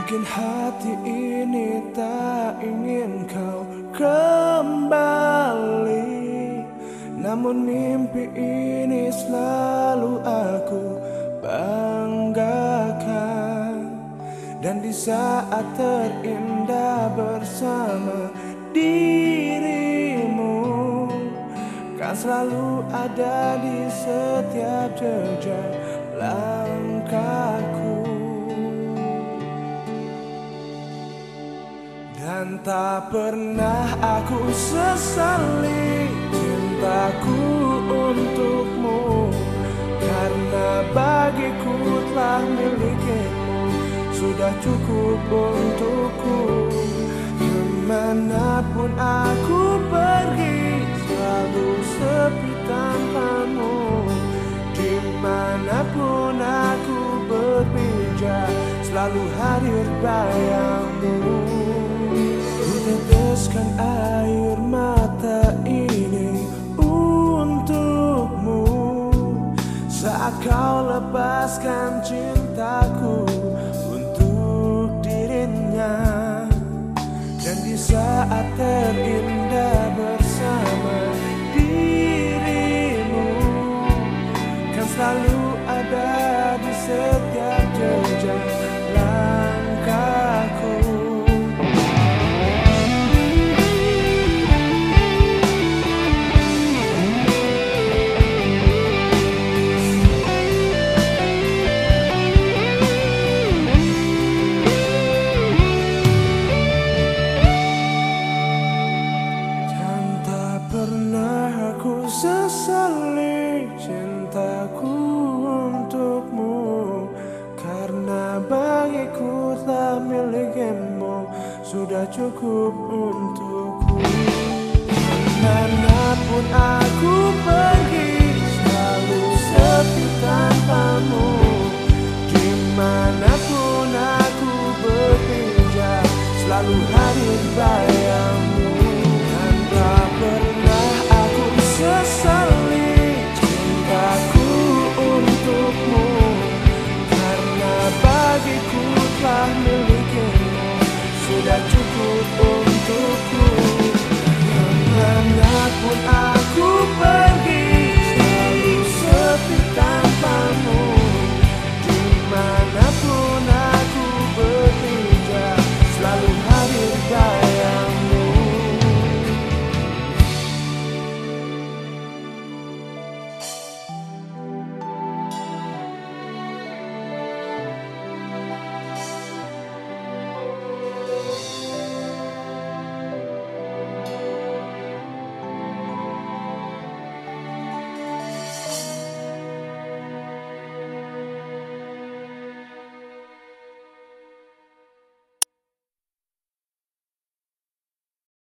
Mungkin hati ini tak ingin kau kembali. Namun mimpi ini selalu aku banggakan. Dan di saat terindah bersama dirimu Kan selalu ada di setiap jejak langkahku Dan tak pernah aku sesali cintaku untukmu. Karena bagiku telah milikimu Sudah cukup untukku. Ke mana pun aku pergi Selalu sepi tanpamu. Di mana pun aku berpijak Selalu hadir bayangmu kau lepaskan cintaku untuk dirinya. Dan di saat terindah bagiku telah tidak cukup untukku.